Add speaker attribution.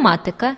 Speaker 1: математика.